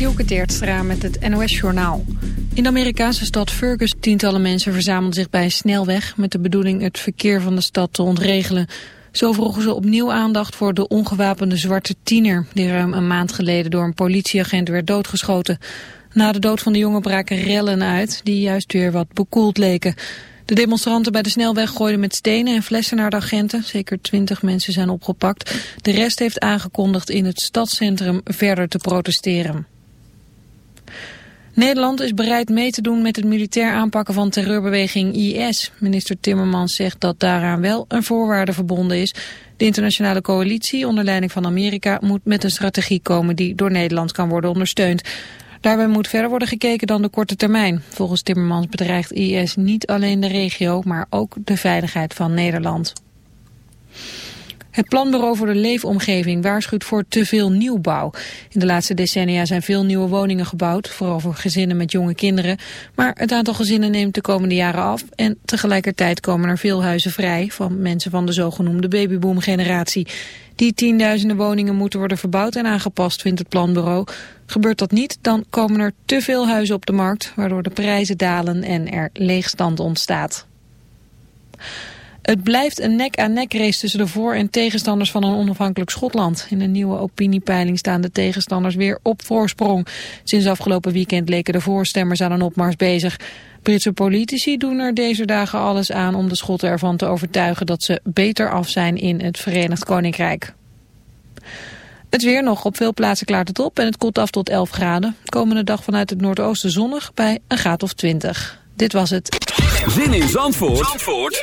Dielke Teertstra met het NOS-journaal. In de Amerikaanse stad Fergus tientallen mensen verzamelden zich bij een snelweg... met de bedoeling het verkeer van de stad te ontregelen. Zo vroegen ze opnieuw aandacht voor de ongewapende zwarte tiener... die ruim een maand geleden door een politieagent werd doodgeschoten. Na de dood van de jongen braken rellen uit... die juist weer wat bekoeld leken... De demonstranten bij de snelweg gooiden met stenen en flessen naar de agenten. Zeker twintig mensen zijn opgepakt. De rest heeft aangekondigd in het stadscentrum verder te protesteren. Nederland is bereid mee te doen met het militair aanpakken van terreurbeweging IS. Minister Timmermans zegt dat daaraan wel een voorwaarde verbonden is. De internationale coalitie onder leiding van Amerika moet met een strategie komen die door Nederland kan worden ondersteund. Daarbij moet verder worden gekeken dan de korte termijn. Volgens Timmermans bedreigt IS niet alleen de regio, maar ook de veiligheid van Nederland. Het Planbureau voor de Leefomgeving waarschuwt voor te veel nieuwbouw. In de laatste decennia zijn veel nieuwe woningen gebouwd, vooral voor gezinnen met jonge kinderen. Maar het aantal gezinnen neemt de komende jaren af en tegelijkertijd komen er veel huizen vrij van mensen van de zogenoemde babyboom-generatie. Die tienduizenden woningen moeten worden verbouwd en aangepast, vindt het planbureau. Gebeurt dat niet, dan komen er te veel huizen op de markt, waardoor de prijzen dalen en er leegstand ontstaat. Het blijft een nek-aan-nek race tussen de voor- en tegenstanders van een onafhankelijk Schotland. In een nieuwe opiniepeiling staan de tegenstanders weer op voorsprong. Sinds afgelopen weekend leken de voorstemmers aan een opmars bezig. Britse politici doen er deze dagen alles aan om de Schotten ervan te overtuigen dat ze beter af zijn in het Verenigd Koninkrijk. Het weer nog. Op veel plaatsen klaart het op en het koelt af tot 11 graden. Komende dag vanuit het noordoosten zonnig bij een graad of 20. Dit was het. Zin in Zandvoort, Zandvoort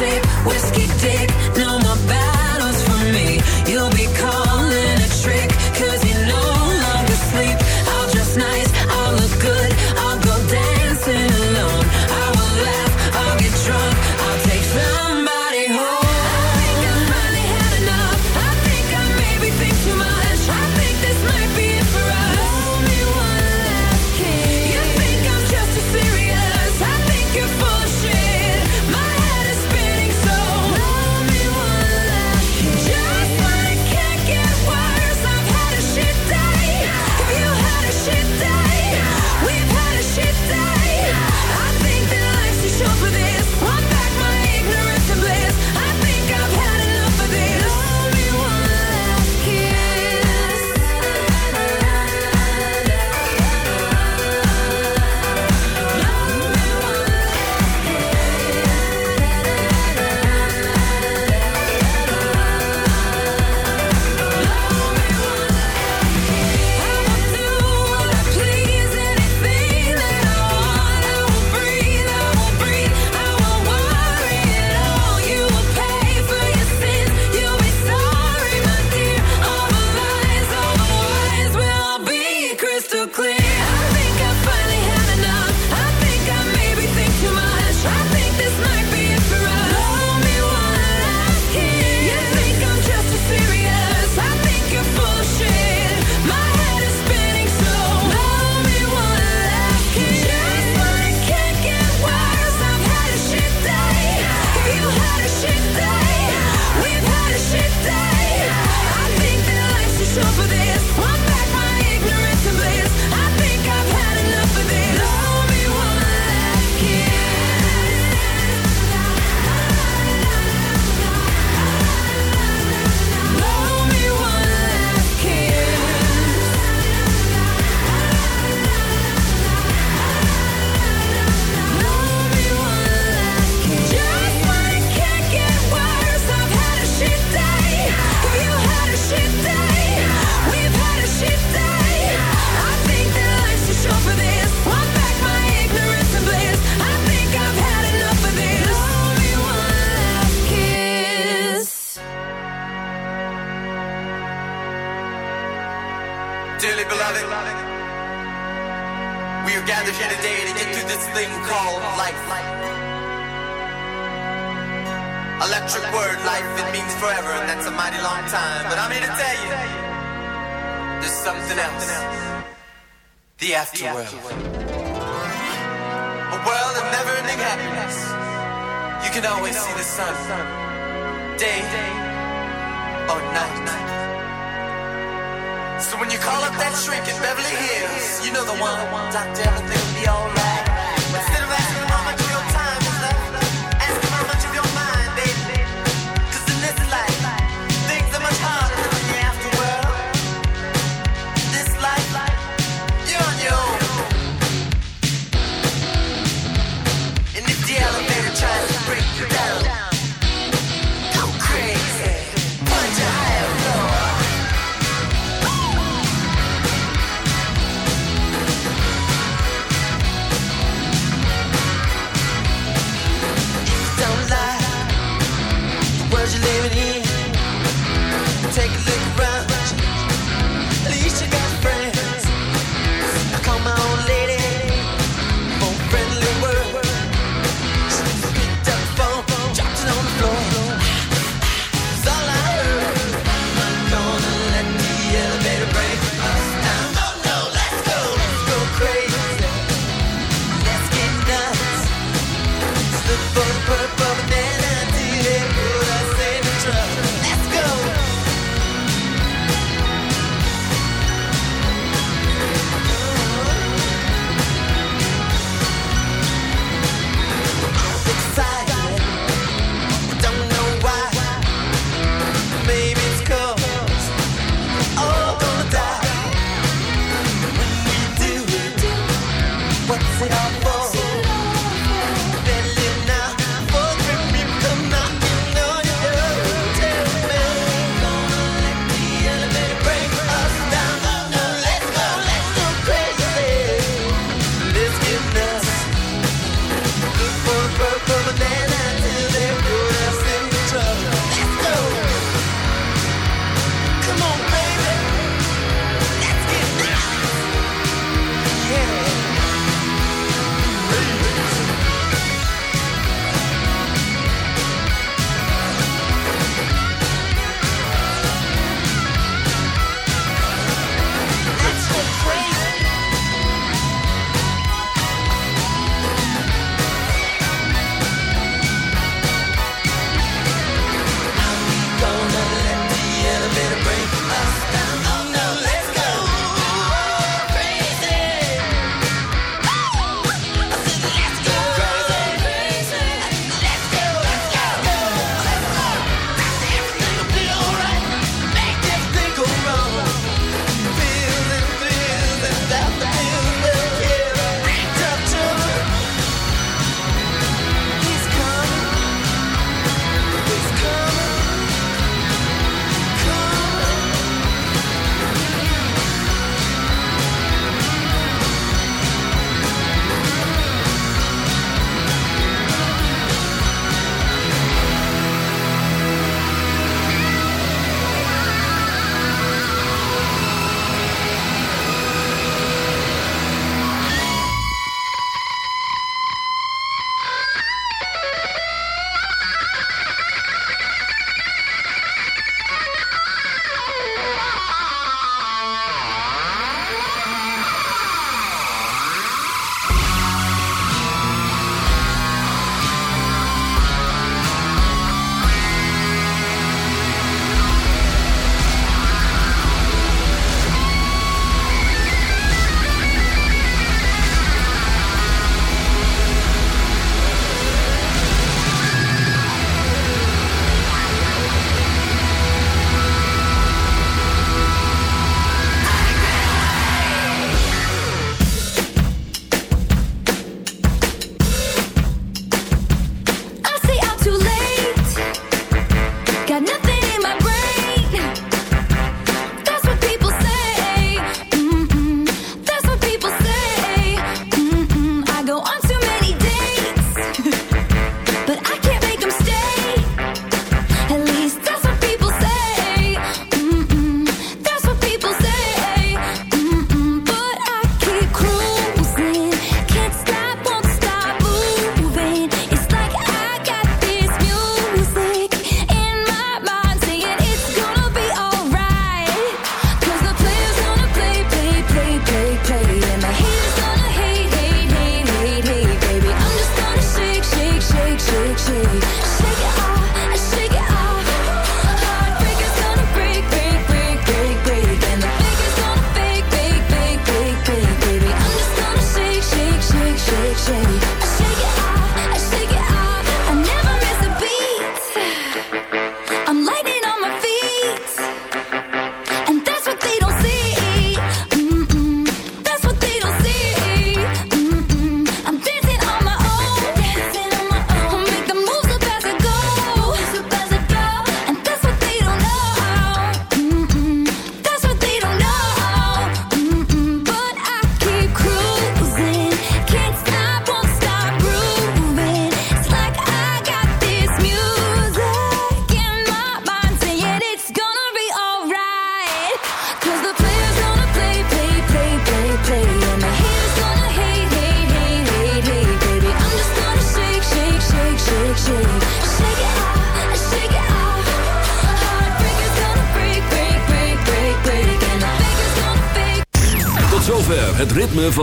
sleep. We're